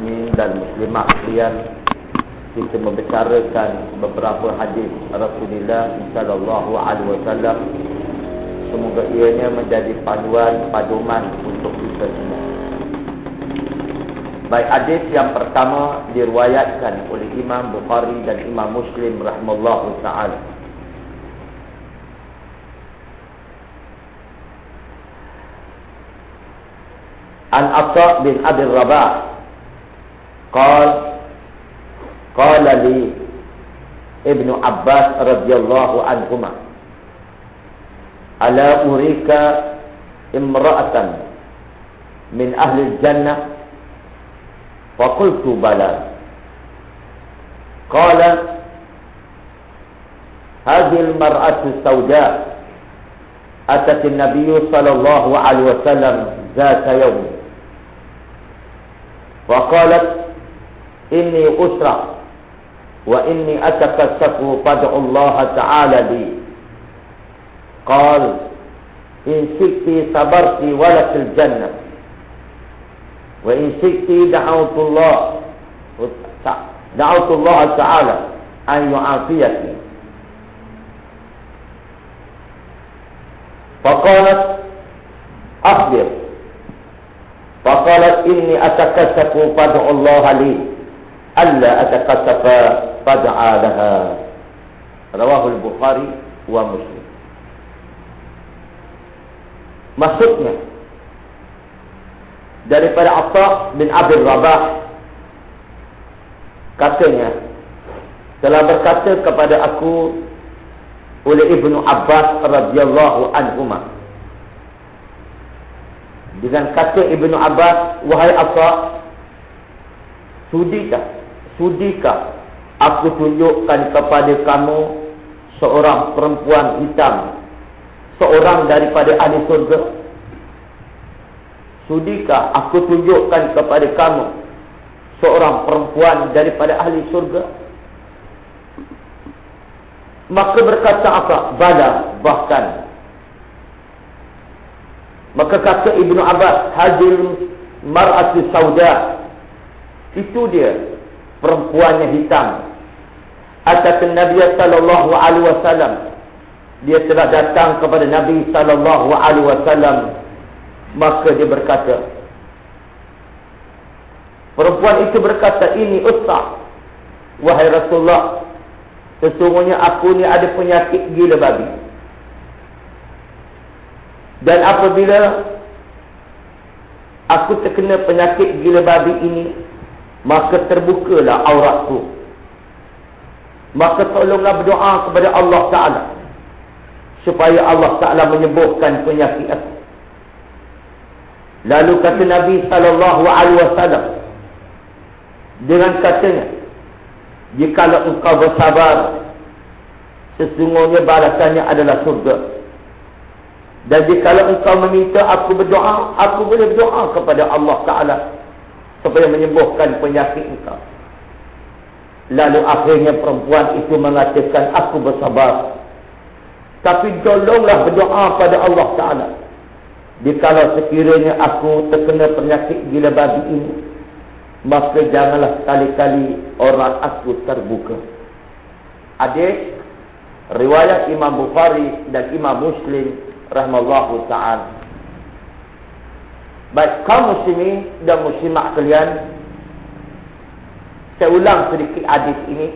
muslimin dan muslimah sekalian kita membicarakan beberapa hadis Rasulullah sallallahu alaihi wasallam. Semoga ianya menjadi panduan paduman untuk kita semua. Baik hadis yang pertama diriwayatkan oleh Imam Bukhari dan Imam Muslim rahimallahu taala. An Atha bin Abi Rabah قال قال لي ابن عباس رضي الله عنهما ألا أريك امرأة من أهل الجنة؟ فقلت بلى. قال هذه المرأة السوداء أتت النبي صلى الله عليه وسلم ذات يوم. وقالت إني أسرع وإني أتكسف فادع الله تعالى لي. قال إن شئت صبرت ولك الجنة. وإن شئت دعوت الله دعوت الله تعالى أن يعافيك. فقالت أخبر فقالت إني أتكسف فادع الله لي. alla ataqassafa fad'a laha rawahu al-bukhari wa muslim maksudnya daripada Atha bin abdul rabah katanya telah berkata kepada aku oleh ibnu abbas radhiyallahu anhu dengan kata ibnu abbas wahai Atha sudikah sudikah aku tunjukkan kepada kamu seorang perempuan hitam seorang daripada ahli surga sudikah aku tunjukkan kepada kamu seorang perempuan daripada ahli surga maka berkata apa? Bala bahkan. Maka kata Ibnu Abbas hadir mar'atu sauda. Itu dia perempuannya hitam. Atas Nabi sallallahu alaihi wasallam dia telah datang kepada Nabi sallallahu alaihi wasallam maka dia berkata perempuan itu berkata ini ustaz wahai Rasulullah sesungguhnya aku ni ada penyakit gila babi dan apabila aku terkena penyakit gila babi ini maka terbukalah auratku maka tolonglah berdoa kepada Allah Ta'ala supaya Allah Ta'ala menyembuhkan penyakit aku. Lalu kata Nabi Wasallam dengan katanya, jika engkau bersabar, sesungguhnya balasannya adalah surga. Dan jika engkau meminta aku berdoa, aku boleh berdoa kepada Allah Ta'ala supaya menyembuhkan penyakit engkau. Lalu akhirnya perempuan itu mengatakan, aku bersabar. Tapi tolonglah berdoa pada Allah Ta'ala. Jikalau sekiranya aku terkena penyakit gila babi ini. Maka janganlah sekali-kali orang aku terbuka. Adik, riwayat Imam Bukhari dan Imam Muslim rahmallahu ta'ala. Baik kaum muslimin dan muslimat kalian. Saya ulang sedikit hadis ini.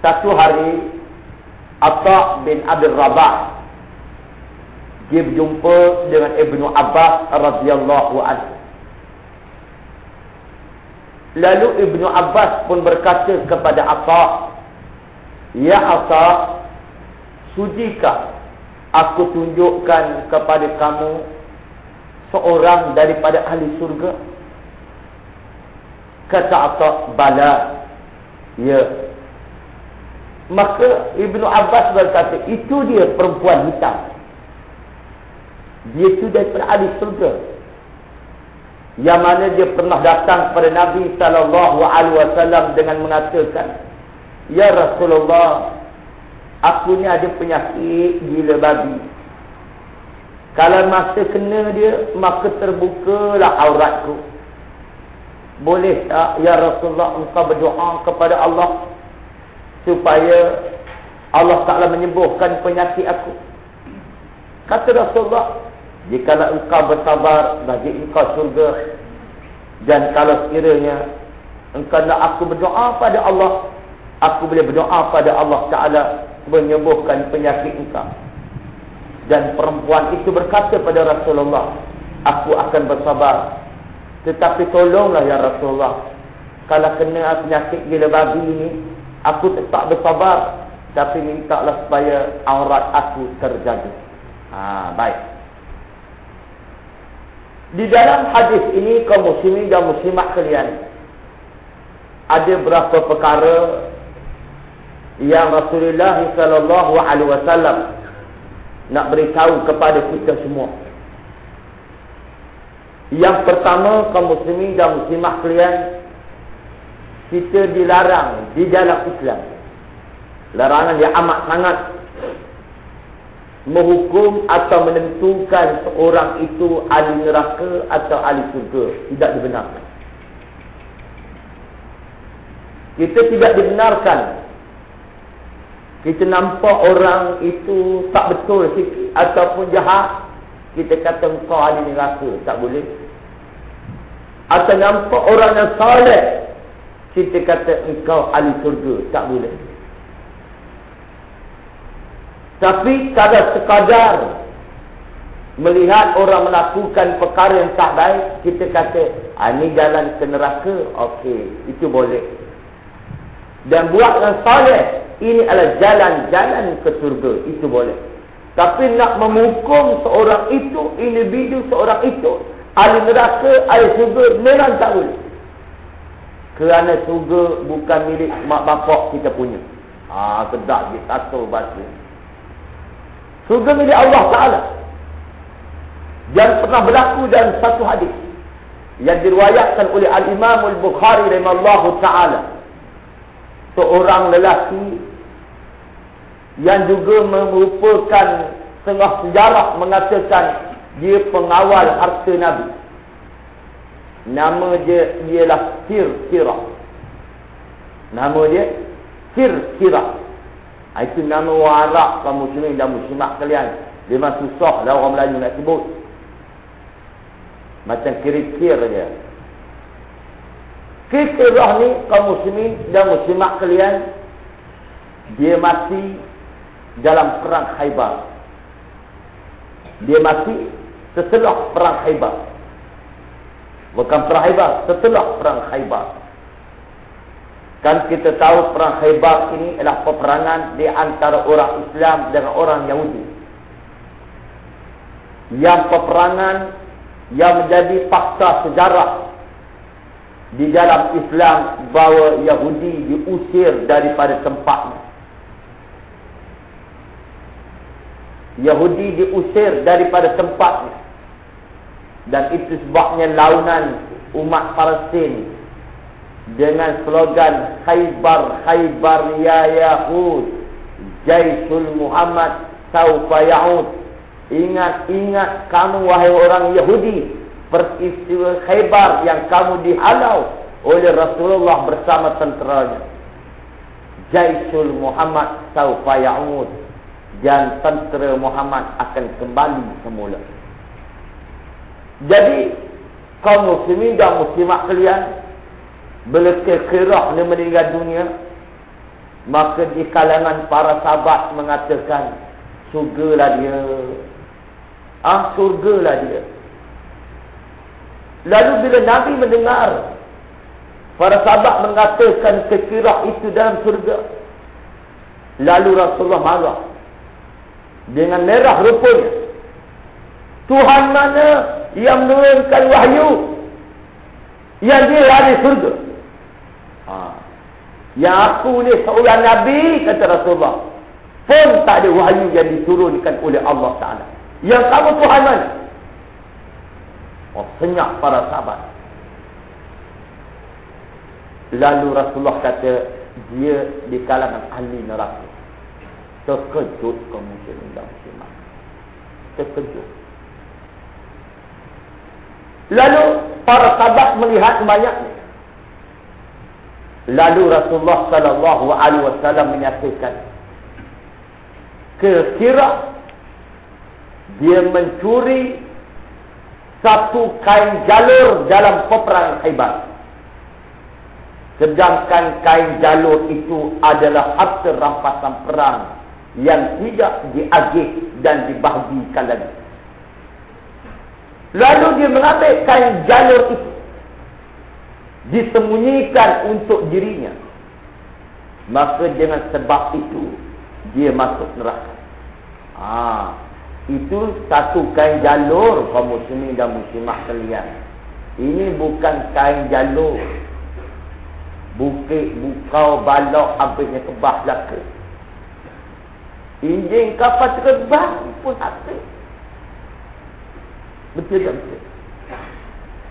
Satu hari Atta bin Abi Rabah dia berjumpa dengan Ibnu Abbas radhiyallahu anhu. Lalu Ibnu Abbas pun berkata kepada Atta, "Ya Atta, sudikah aku tunjukkan kepada kamu seorang daripada ahli surga?" Kata Atta, "Bala." Ya, Maka Ibnu Abbas berkata, itu dia perempuan hitam. Dia itu daripada ahli surga. Yang mana dia pernah datang kepada Nabi wasallam dengan mengatakan, "Ya Rasulullah, aku ni ada penyakit gila babi. Kalau masa kena dia, maka terbukalah auratku. boleh tak ya Rasulullah engkau berdoa kepada Allah supaya Allah Taala menyembuhkan penyakit aku? Kata Rasulullah jika engkau bersabar bagi engkau surga dan kalau sekiranya engkau nak aku berdoa pada Allah aku boleh berdoa pada Allah Taala menyembuhkan penyakit engkau dan perempuan itu berkata pada Rasulullah aku akan bersabar tetapi tolonglah ya Rasulullah. Kalau kena penyakit gila babi ini, aku tetap bersabar. Tapi minta lah supaya aurat aku terjaga. Ha, baik. Di dalam hadis ini, kaum muslimin dan muslimat kalian. Ada berapa perkara yang Rasulullah SAW nak beritahu kepada kita semua. Yang pertama kaum muslimin dan muslimah kalian kita dilarang di dalam Islam. Larangan yang amat sangat menghukum atau menentukan seorang itu ahli neraka atau ahli surga tidak dibenarkan. Kita tidak dibenarkan. Kita nampak orang itu tak betul sikit ataupun jahat kita kata engkau ahli neraka tak boleh. Atau nampak orang yang saleh kita kata engkau ahli surga tak boleh. Tapi kalau sekadar melihat orang melakukan perkara yang tak baik kita kata ah, ini jalan ke neraka? Okey itu boleh. Dan buat yang saleh ini adalah jalan-jalan ke surga itu boleh tapi nak memhukum seorang itu, individu seorang itu, ahli neraka, ahli surga, memang tak boleh. Kerana surga bukan milik mak bapak kita punya. Ah, ha, kedak dia satu bahasa. Surga milik Allah Ta'ala. Yang pernah berlaku dalam satu hadis. Yang diriwayatkan oleh Al-Imam Al-Bukhari Rahimallahu Ta'ala. Seorang lelaki yang juga merupakan setengah sejarah mengatakan dia pengawal harta Nabi. Nama dia ialah Sir Sirah. Nama dia Sir Sirah. Ah, itu nama orang Arab kaum muslimin dan muslimat kalian. Memang susah lah orang Melayu nak sebut. Macam kira-kir dia. Kira-kira ni kaum muslimin dan muslimat kalian. Dia mati dalam perang Khaybar. Dia mati setelah perang Khaybar. Bukan perang Khaybar, setelah perang Khaybar. Kan kita tahu perang Khaybar ini adalah peperangan di antara orang Islam dengan orang Yahudi. Yang peperangan yang menjadi fakta sejarah di dalam Islam bahawa Yahudi diusir daripada tempatnya. Yahudi diusir daripada tempatnya. Dan itu sebabnya launan umat Palestin dengan slogan Khaybar Khaybar ya Yahud Jaisul Muhammad saufa yaud ingat ingat kamu wahai orang Yahudi peristiwa Khaybar yang kamu dihalau oleh Rasulullah bersama tenteranya. Jaisul Muhammad saufa yaud dan tentera Muhammad akan kembali semula. Jadi kaum muslimin dan muslimat kalian bila kekirah ni meninggal dunia maka di kalangan para sahabat mengatakan surgalah dia. Ah surgalah dia. Lalu bila nabi mendengar para sahabat mengatakan kekirah itu dalam surga lalu rasulullah marah dengan merah rupanya. Tuhan mana yang menurunkan wahyu yang dia ada surga. Ha. Yang aku ni seorang Nabi, kata Rasulullah. Pun tak ada wahyu yang diturunkan oleh Allah Ta'ala. Yang kamu Tuhan mana? Oh, senyap para sahabat. Lalu Rasulullah kata, dia di kalangan ahli neraka. Terkejut kaum muslimin dan muslimat. Terkejut. Lalu para sahabat melihat banyak Lalu Rasulullah sallallahu alaihi wasallam menyatakan kira-kira dia mencuri satu kain jalur dalam peperangan Khaybar. Sedangkan kain jalur itu adalah harta rampasan perang yang tidak diagih dan dibahagikan lagi. Lalu dia mengambil kain jalur itu. Disembunyikan untuk dirinya. Maka dengan sebab itu, dia masuk neraka. Ah, itu satu kain jalur kaum muslimin dan muslimah kalian. Ini bukan kain jalur. Bukit, bukau, balok, habisnya kebah belaka. Injing kapal terbang pun habis. Betul tak betul?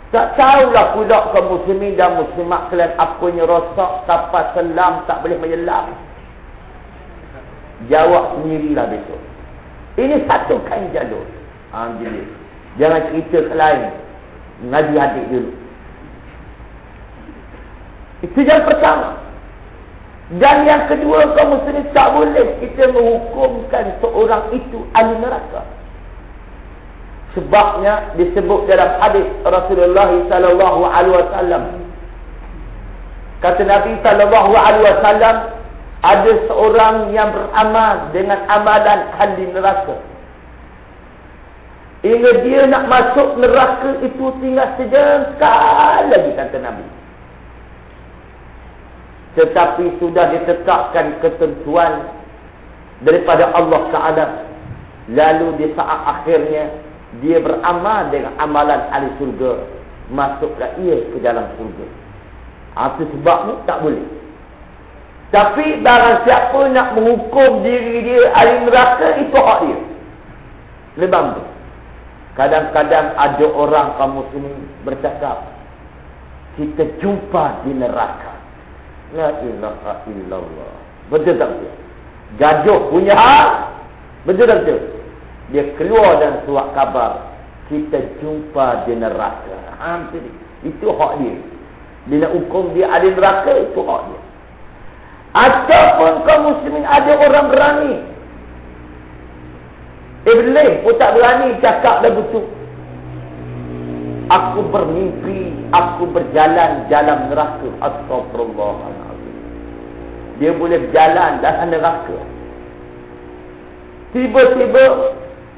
Tak tahulah pula kaum muslimin dan muslimah kalian apanya rosak kapal selam tak boleh menyelam. Jawab sendirilah besok. Ini satu kain jalur. Ha, jadi. Jangan cerita ke lain. Ngaji adik dulu. Itu yang pertama. Dan yang kedua, kaum muslim tak boleh kita menghukumkan seorang itu ahli neraka. Sebabnya disebut dalam hadis Rasulullah sallallahu alaihi wasallam. Kata Nabi sallallahu alaihi wasallam, ada seorang yang beramal dengan amalan ahli neraka. Hingga dia nak masuk neraka itu tinggal sejengkal lagi kata Nabi. Tetapi sudah ditetapkan ketentuan daripada Allah Taala. Lalu di saat akhirnya dia beramal dengan amalan ahli surga. Masuklah ia ke dalam surga. Itu sebabnya tak boleh. Tapi barang siapa nak menghukum diri dia ahli neraka itu hak dia. Lebam tu. Kadang-kadang ada orang kaum muslim bercakap kita jumpa di neraka. La ilaha illallah. Betul tak betul? Gajuh punya hak. Betul tak betul? Dia keluar dan suat kabar kita jumpa di neraka. Hampir itu hak dia. Bila hukum dia ahli neraka itu hak dia. Ataupun kaum muslimin ada orang berani. Iblis pun tak berani cakap lagu tu. Aku bermimpi, aku berjalan dalam neraka. Astagfirullahaladzim. Dia boleh berjalan dalam neraka. Tiba-tiba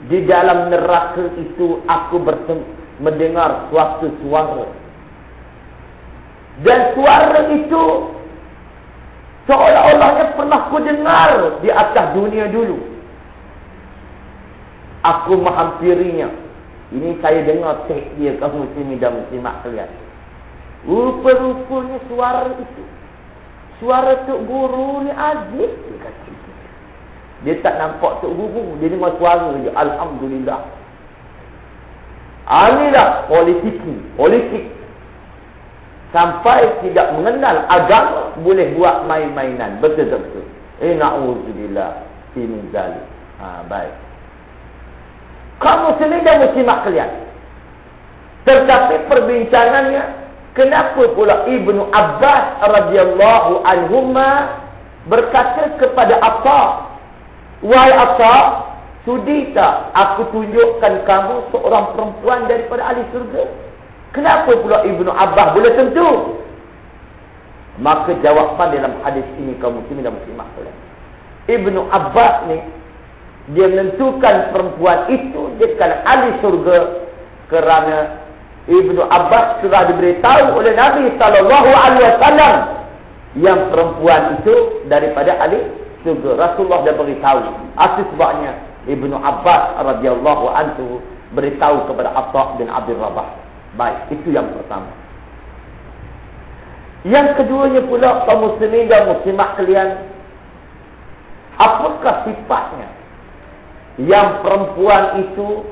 di dalam neraka itu aku mendengar suatu suara. Dan suara itu Seolah-olahnya pernah ku dengar di atas dunia dulu. Aku menghampirinya. Ini saya dengar tek dia kaum muslimin dan muslimat kalian. Rupa-rupanya suara itu. Suara Tok Guru ni aziz. Dia tak nampak Tok Guru. Dia dengar suara je. Alhamdulillah. Inilah politik. Politik sampai tidak mengenal agama boleh buat main-mainan betul betul eh naudzubillah ini zalik ha baik kamu sendiri dan muslimah kalian tetapi perbincangannya kenapa pula Ibnu Abbas radhiyallahu anhuma berkata kepada Atta wahai Atta sudi tak aku tunjukkan kamu seorang perempuan daripada ahli surga Kenapa pula Ibnu Abbas boleh tentu? Maka jawapan dalam hadis ini kaum muslimin dan muslimah sekalian. Ibnu Abbas ni dia menentukan perempuan itu dia kala ahli surga kerana Ibnu Abbas telah diberitahu oleh Nabi sallallahu alaihi wasallam yang perempuan itu daripada ahli surga. Rasulullah dah beritahu. Asis sebabnya Ibnu Abbas radhiyallahu anhu beritahu kepada Atha bin Abdul Rabah. Baik, itu yang pertama. Yang keduanya pula kaum muslimin dan muslimat kalian apakah sifatnya yang perempuan itu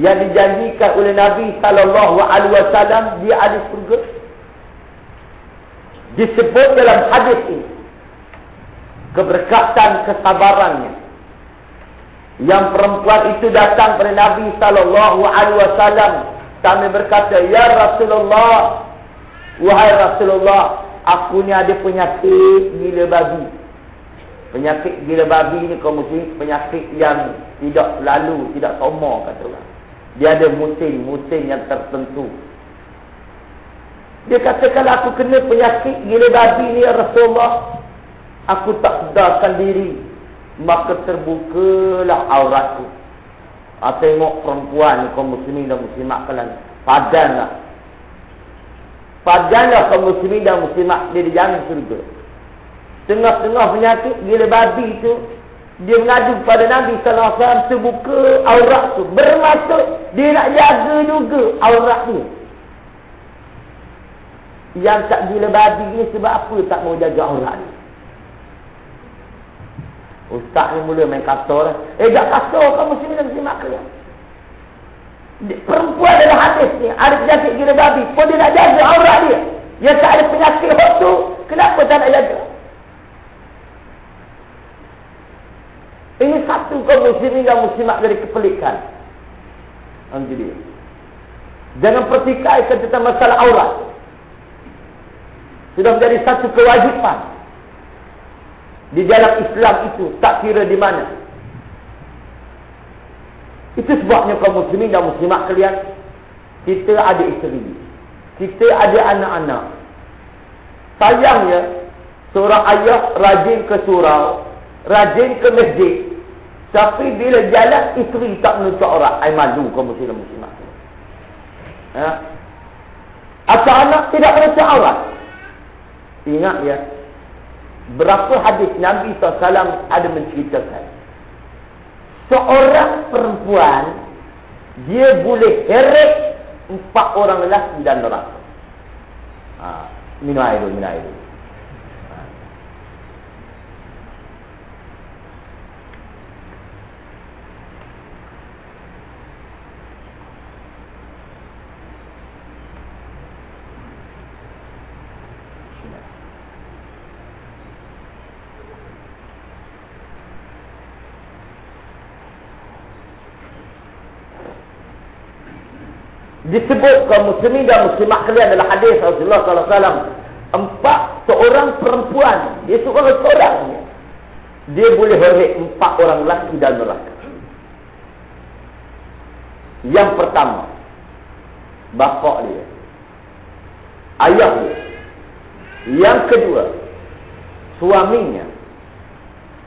yang dijanjikan oleh Nabi sallallahu alaihi wasallam di ahli surga disebut dalam hadis ini keberkatan kesabarannya yang perempuan itu datang kepada Nabi sallallahu alaihi wasallam kami berkata, Ya Rasulullah, Wahai Rasulullah, aku ni ada penyakit gila babi. Penyakit gila babi ni kaum muslim penyakit yang tidak selalu, tidak sama kata orang. Dia ada musim-musim yang tertentu. Dia kata kalau aku kena penyakit gila babi ni ya Rasulullah, aku tak sedarkan diri, maka terbukalah auratku. Ah, tengok perempuan ni kaum muslimin dan muslimat kalian. Padanlah. Padanlah kaum muslimin dan muslimat dia dijamin surga. Tengah-tengah penyakit gila babi tu dia mengadu kepada Nabi sallallahu alaihi wasallam terbuka aurat tu. Bermaksud dia nak jaga juga aurat dia. Yang tak gila babi ni sebab apa tak mau jaga aurat dia? Ustaz ni mula main kasar. Eh, tak kasar kamu sini dan simak ke? Perempuan dalam hadis ni, ada penyakit gila babi. Pun dia nak jaga aurat dia. Yang tak ada penyakit waktu, kenapa tak nak jaga? Ini satu kaum muslimin dan muslimat dari kepelikan. Dia. Jangan pertikaikan tentang masalah aurat. Sudah menjadi satu kewajipan. Di dalam Islam itu tak kira di mana. Itu sebabnya kaum muslimin dan muslimat kalian kita ada isteri. Kita ada anak-anak. Sayangnya seorang ayah rajin ke surau, rajin ke masjid. Tapi bila jalan isteri tak menutup orang, ai malu kaum muslimin dan muslimat. Ha? Atau anak tidak menutup orang. Ingat ya, Berapa hadis Nabi SAW ada menceritakan. Seorang perempuan, dia boleh heret empat orang lelaki dan neraka. Ha, minum air dulu, minum air dulu. Disebut kaum muslimin dan muslimat kalian adalah hadis Rasulullah sallallahu alaihi wasallam empat seorang perempuan dia seorang seorang dia boleh heret empat orang lelaki dalam neraka yang pertama bapa dia ayah dia. Yang kedua suaminya.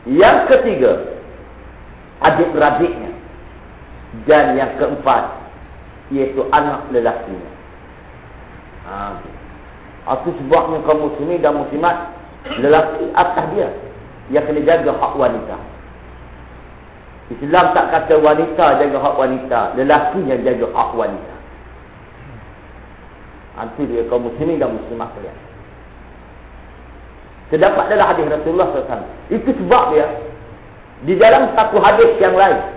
Yang ketiga adik-beradiknya. Dan yang keempat iaitu anak lelakinya. Ha. Itu sebabnya kaum muslimin dan muslimat lelaki atas dia yang kena jaga hak wanita. Islam tak kata wanita jaga hak wanita, lelaki yang jaga hak wanita. Itu dia kaum muslimin dan muslimat kalian. Terdapat dalam hadis Rasulullah SAW. Itu sebab dia di dalam satu hadis yang lain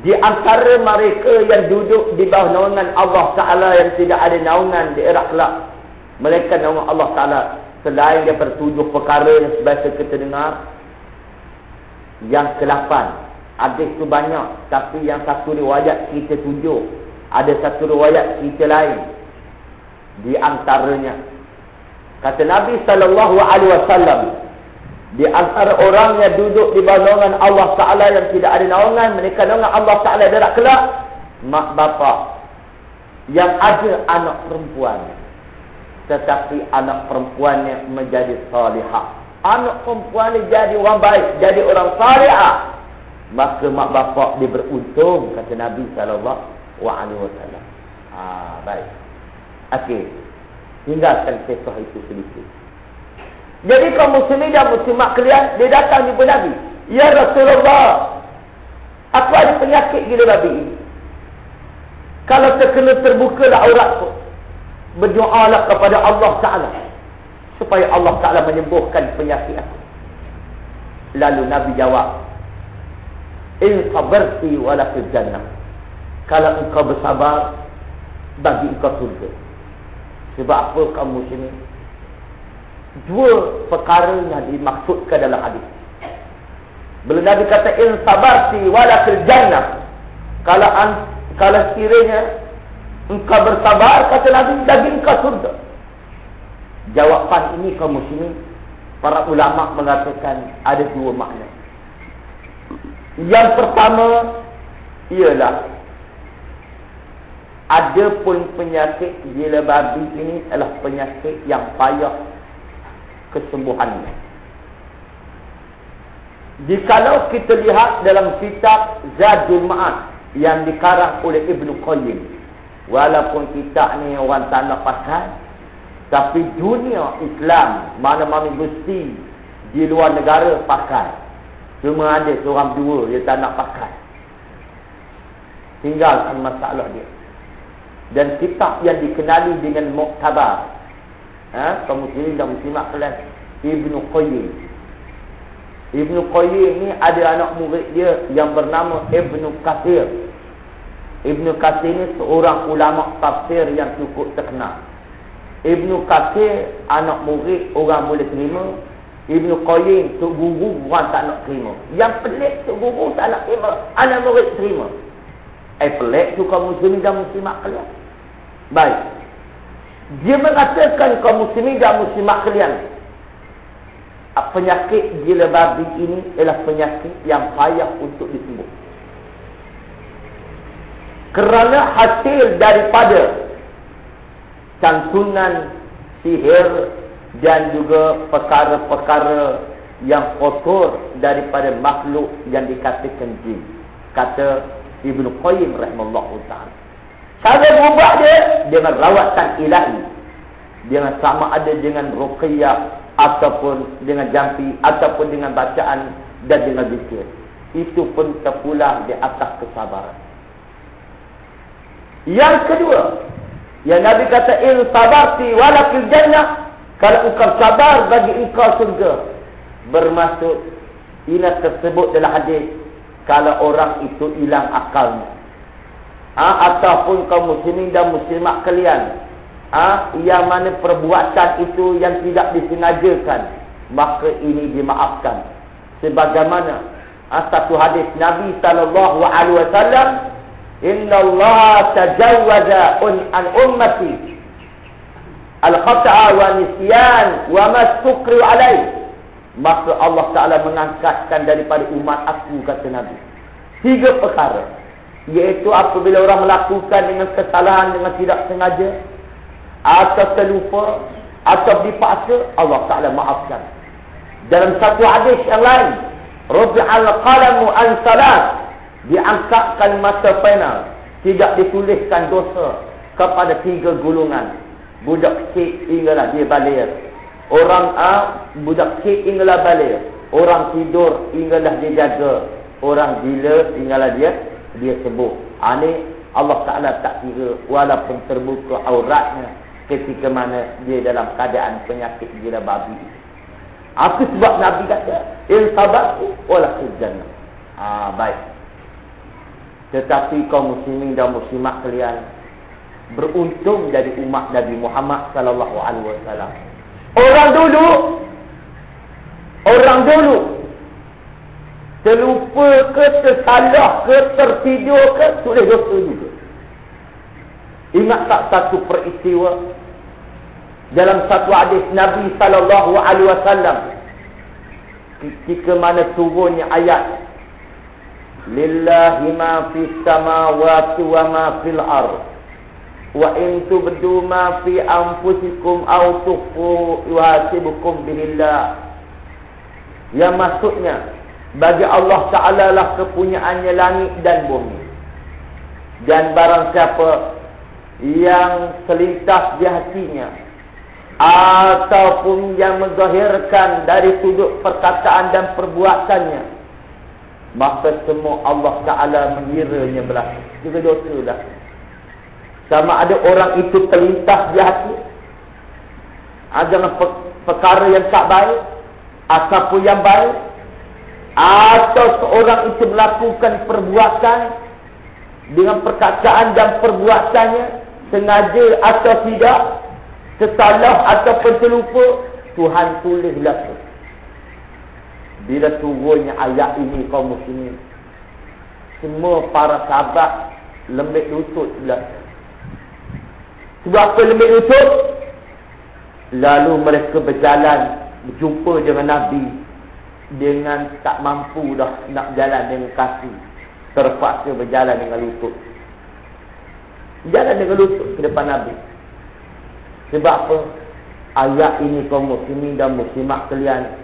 Di antara mereka yang duduk di bawah naungan Allah Ta'ala yang tidak ada naungan di era kelak. Mereka naungan Allah Ta'ala. Selain dia bertujuh perkara yang sebiasa kita dengar. Yang ke-8. Hadis itu banyak. Tapi yang satu riwayat kita tujuh. Ada satu riwayat kita lain. Di antaranya. Kata Nabi Wasallam. Di antara orang yang duduk di bawah naungan Allah Ta'ala yang tidak ada naungan. Mereka naungan Allah Ta'ala darat kelak. Mak bapak. Yang ada anak perempuan. Tetapi anak perempuannya menjadi salihah. Anak perempuan ini jadi orang baik. Jadi orang salihah. Maka mak bapak dia beruntung. Kata Nabi Alaihi Wasallam. Ah, baik. Okey. Tinggalkan kisah itu sedikit. Jadi kaum muslimin dan muslimat kalian, dia datang jumpa Nabi. Ya Rasulullah, aku ada penyakit gila babi ini. Kalau terkena terbuka lah auratku, berdoalah kepada Allah Ta'ala. Supaya Allah Ta'ala menyembuhkan penyakit aku. Lalu Nabi jawab, In sabarti walakil jannah. Kalau engkau bersabar, bagi engkau surga. Sebab apa kamu sini? Dua perkara yang dimaksudkan dalam hadis. Bila Nabi kata in sabarti walakil jannah. Kalau an, kalau sekiranya engkau bersabar kata Nabi daging kau surga jawapan ini kaum muslimin para ulama mengatakan ada dua makna yang pertama ialah ada pun penyakit gila babi ini adalah penyakit yang payah kesembuhannya. Jikalau kita lihat dalam kitab Zadul Ma'ad yang dikarang oleh Ibnu Qayyim Walaupun kita ni orang tak nak pakai Tapi dunia Islam Mana-mana mesti Di luar negara pakai Cuma ada seorang dua Dia tak nak pakai Tinggalkan masalah dia. Dan kitab yang dikenali dengan Muktabar ha? Kamu sini dah muslimat kelas Ibnu Qayyim Ibnu Qayyim ni ada anak murid dia Yang bernama Ibnu Kathir Ibnu Katsir ni seorang ulama tafsir yang cukup terkenal. Ibnu Katsir anak murid orang boleh terima. Ibnu Qayyim tu guru orang tak nak terima. Yang pelik tu guru tak nak terima, anak murid terima. Eh pelik tu kaum muslimin dan muslimat kalian. Baik. Dia mengatakan kaum muslimin dan muslimat kalian. Penyakit gila babi ini adalah penyakit yang payah untuk disembuh kerana hasil daripada cantunan sihir dan juga perkara-perkara yang kotor daripada makhluk yang dikatakan jin kata Ibnu Qayyim rahimallahu taala cara berubah dia dengan rawatan ilahi dengan sama ada dengan ruqyah ataupun dengan jampi ataupun dengan bacaan dan dengan zikir itu pun terpulang di atas kesabaran yang kedua, yang Nabi kata in sabarti walakil jannah, kalau engkau sabar bagi engkau surga. Bermaksud ini tersebut dalam hadis kalau orang itu hilang akalnya. Ha, ataupun kaum muslimin dan muslimat kalian ha, yang mana perbuatan itu yang tidak disengajakan maka ini dimaafkan sebagaimana ha, satu hadis Nabi sallallahu alaihi wasallam Inna Allah tajawwaza an ummati al-khata'a wa nisyan wa ma sukri alaih. Maka Allah Taala mengangkatkan daripada umat aku kata Nabi. Tiga perkara. Iaitu apabila orang melakukan dengan kesalahan dengan tidak sengaja atau terlupa atau dipaksa Allah Taala maafkan. Dalam satu hadis yang lain, Rabi'al qalamu an salat diangkatkan masa penal tidak dituliskan dosa kepada tiga gulungan budak kecil hinggalah dia balik orang A budak kecil hinggalah balik orang tidur hinggalah dia jaga. Orang gila hinggalah dia dia sembuh ini ha, Allah Ta'ala tak kira walaupun terbuka auratnya ketika mana dia dalam keadaan penyakit gila babi aku sebab Nabi kata? Il sabarku wala kejana ah baik. Tetapi kaum muslimin dan muslimat kalian beruntung jadi umat Nabi Muhammad sallallahu alaihi wasallam. Orang dulu orang dulu terlupa ke tersalah ke tertidur ke boleh dosa juga. Ingat tak satu peristiwa dalam satu hadis Nabi sallallahu alaihi wasallam ketika mana turunnya ayat lillahi ma fis samawati wa ma fil ard wa in tubdu ma fi anfusikum aw tukhfu yuhasibukum billah yang maksudnya bagi Allah Taala lah kepunyaannya langit dan bumi dan barang siapa yang selintas di hatinya ataupun yang menzahirkan dari sudut perkataan dan perbuatannya Maka semua Allah Ta'ala mengiranya berlaku. Juga dosa dah. Sama ada orang itu terlintas di hati. Ada perkara yang tak baik. Ataupun yang baik. Atau seorang itu melakukan perbuatan. Dengan perkataan dan perbuatannya. Sengaja atau tidak. Tersalah ataupun terlupa. Tuhan tulis lakukan. Bila turunnya ayat ini kaum muslimin Semua para sahabat Lembik lutut belakang Sebab apa lembik lutut? Lalu mereka berjalan berjumpa dengan Nabi dengan tak mampu dah nak jalan dengan kaki. Terpaksa berjalan dengan lutut. Jalan dengan lutut ke depan Nabi. Sebab apa? Ayat ini kaum muslimin dan muslimat kalian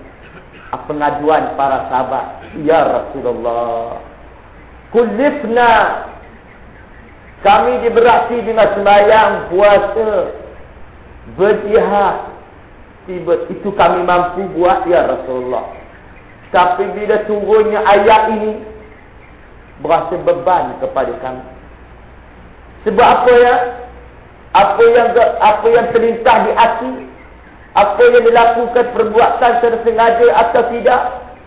pengaduan para sahabat ya Rasulullah kulifna kami diberasi dengan sembahyang puasa berjihad tiba itu kami mampu buat ya Rasulullah tapi bila turunnya ayat ini berasa beban kepada kami. Sebab apa ya? Apa yang apa yang terlintas di hati apa yang dilakukan perbuatan sengaja atau tidak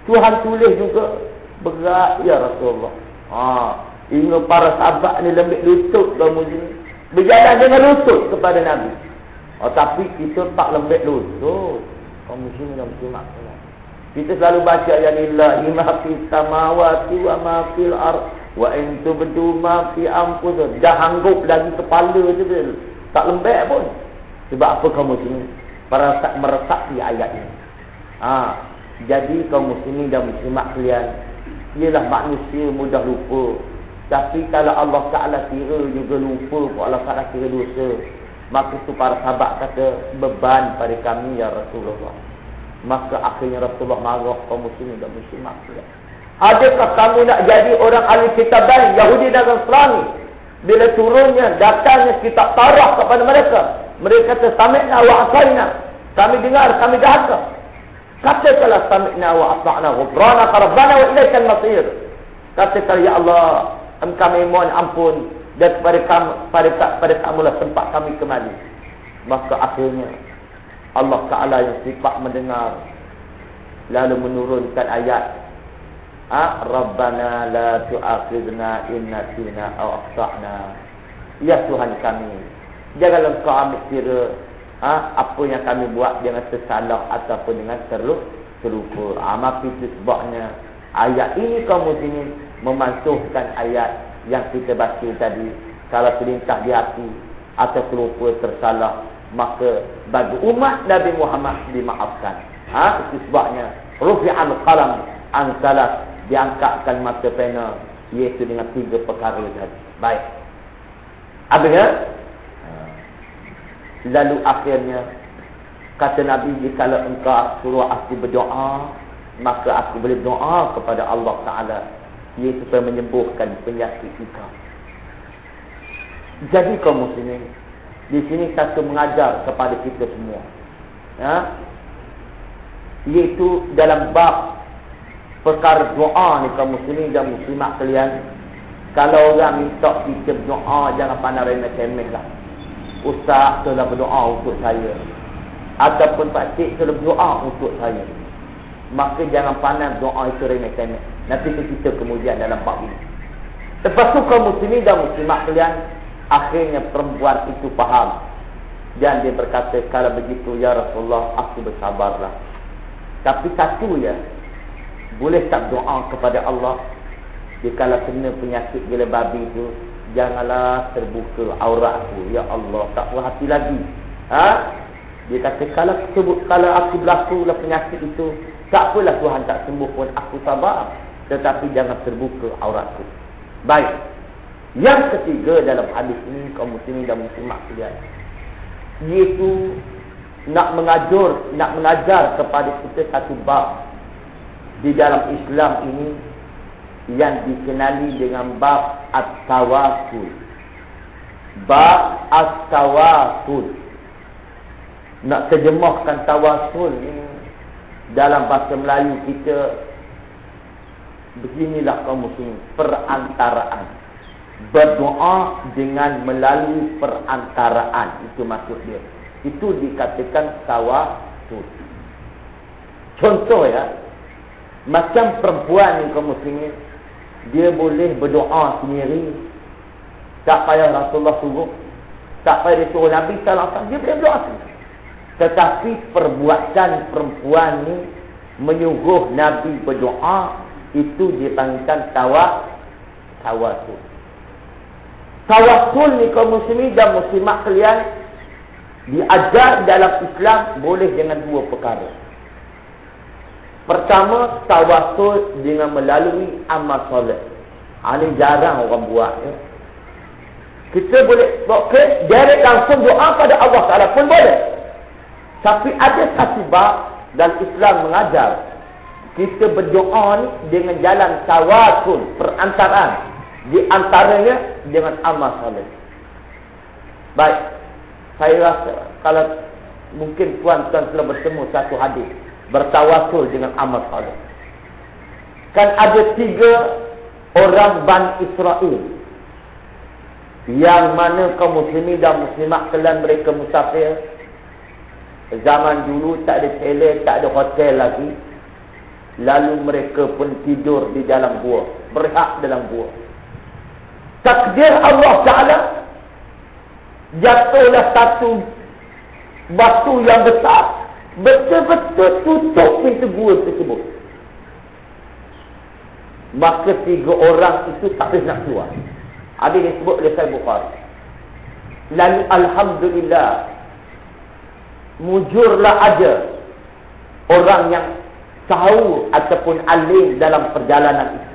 Tuhan tulis juga berat ya Rasulullah. Ha ini para sahabat ni lembik lutut kamu sini berjalan dengan lutut kepada Nabi. Oh, tapi kita tak lembik lutut. Kamu sini dalam muslimat kita selalu baca ya lillahi ma fi samawati wa ma fil ard wa in tubdu ma fi anfusikum dah anggup lagi kepala je tak lembek pun sebab apa kamu sini meresak meresapi ayat ini. Ha, jadi kaum muslimin dan muslimat kalian, ialah manusia mudah lupa. Tapi kalau Allah Taala kira juga lupa, Allah Taala kira dosa, maka tu para sahabat kata beban pada kami ya Rasulullah. Maka akhirnya Rasulullah marah kaum muslimin dan muslimat kalian. Adakah kamu nak jadi orang ahli kitab dan Yahudi dan Nasrani? Bila turunnya, datangnya kitab Tarah kepada mereka. Mereka kata sami'na wa asaina. Kami dengar, kami dahaka. Katakanlah sami'na wa ata'na ghufrana rabbana wa ilaikal masir. Katakanlah ya Allah, kami mohon ampun dan kepada kamu pada pada kamu lah tempat kami kembali. Maka akhirnya Allah Taala yang sifat mendengar lalu menurunkan ayat Ah Rabbana la tu'akhidna in nasina aw akhtana. Ya Tuhan kami, Janganlah kau ambil kira ha, apa yang kami buat dengan tersalah ataupun dengan terlupa. terlupa. Ha, maka itu sebabnya ayat ini kaum muslimin memansuhkan ayat yang kita baca tadi. Kalau terlintas di hati atau terlupa tersalah, maka bagi umat Nabi Muhammad dimaafkan. Ha, itu sebabnya rufi'al qalam an salat diangkatkan mata pena iaitu dengan tiga perkara tadi. Baik. Apa Lalu akhirnya kata Nabi jika engkau suruh aku berdoa maka aku boleh doa kepada Allah Taala iaitu supaya menyembuhkan penyakit engkau. Jadi kaum muslimin di sini satu mengajar kepada kita semua. Ya. Iaitu dalam bab perkara doa ni kaum muslimin dan muslimat kalian kalau orang minta kita doa jangan pandang remeh-temeh lah. Ustaz telah berdoa untuk saya Ataupun Pak Cik telah berdoa untuk saya Maka jangan pandang doa itu remeh-temeh Nanti kita kemudian dalam bab ini Lepas tu kaum muslimin dan muslimat kalian Akhirnya perempuan itu faham. Dan dia berkata Kalau begitu ya Rasulullah aku bersabarlah. Tapi satu ya Boleh tak doa kepada Allah? Dia kalau kena penyakit gila babi itu janganlah terbuka aurat aku. Ya Allah tak puas hati lagi. Ha? Dia kata kalau kalau aku berlaku lah penyakit itu tak apalah Tuhan tak sembuh pun aku sabar. Tetapi jangan terbuka auratku baik yang ketiga dalam hadis ini kaum muslimin dan muslimat sekalian iaitu nak mengajar nak mengajar kepada kita satu bab di dalam Islam ini yang dikenali dengan bab at-tawasul. Bab at-tawasul. Nak terjemahkan tawasul ini dalam bahasa Melayu kita beginilah kaum muslim perantaraan. Berdoa dengan melalui perantaraan itu maksud dia. Itu dikatakan tawasul. Contoh ya, macam perempuan yang kaum muslimin dia boleh berdoa sendiri. Tak payah Rasulullah suruh. Tak payah dia suruh Nabi SAW. Dia boleh berdoa sendiri. Tetapi perbuatan perempuan ni menyuruh Nabi berdoa itu dipanggilkan tawak tawasul. Tawasul ni kaum muslimin dan muslimat kalian Diajar dalam Islam boleh dengan dua perkara. Pertama, tawasul dengan melalui amal soleh. Ha, ini jarang orang buat. Ya. Kita boleh, okay, direct langsung doa pada Allah Ta'ala pun boleh. Tapi ada satu bab dan Islam mengajar. Kita berdoa ni dengan jalan tawasul, perantaraan. Di antaranya dengan amal soleh. Baik. Saya rasa kalau mungkin tuan-tuan telah bertemu satu hadis bertawasul dengan amal saleh. Kan ada tiga orang Ban Israel yang mana kaum muslimin dan muslimat kalian mereka musafir zaman dulu tak ada chalet, tak ada hotel lagi lalu mereka pun tidur di dalam gua berhak dalam gua takdir Allah Ta'ala jatuhlah satu batu yang besar betul-betul tutup pintu gua tersebut. Maka tiga orang itu tak boleh nak keluar. Yang disebut oleh Sayyid Bukhari. Lalu Alhamdulillah. Mujurlah ada orang yang tahu ataupun alim dalam perjalanan itu.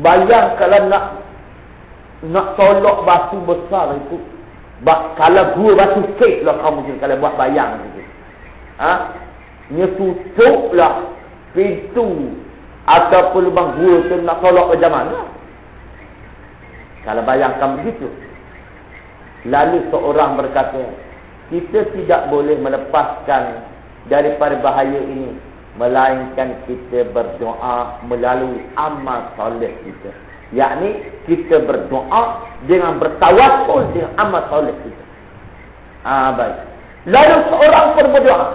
Bayang kalau nak nak tolak batu besar itu Bak, kalau gua batu kek lah kamu mungkin kalau buat bayang gitu. Ha? Nya tutuplah pintu ataupun lubang gua tu nak tolak macam mana. Kalau bayangkan begitu. Lalu seorang berkata, kita tidak boleh melepaskan daripada bahaya ini. Melainkan kita berdoa melalui amal soleh kita yakni kita berdoa dengan bertawasul dengan amal soleh kita. Ah baik. Lalu seorang pun berdoa.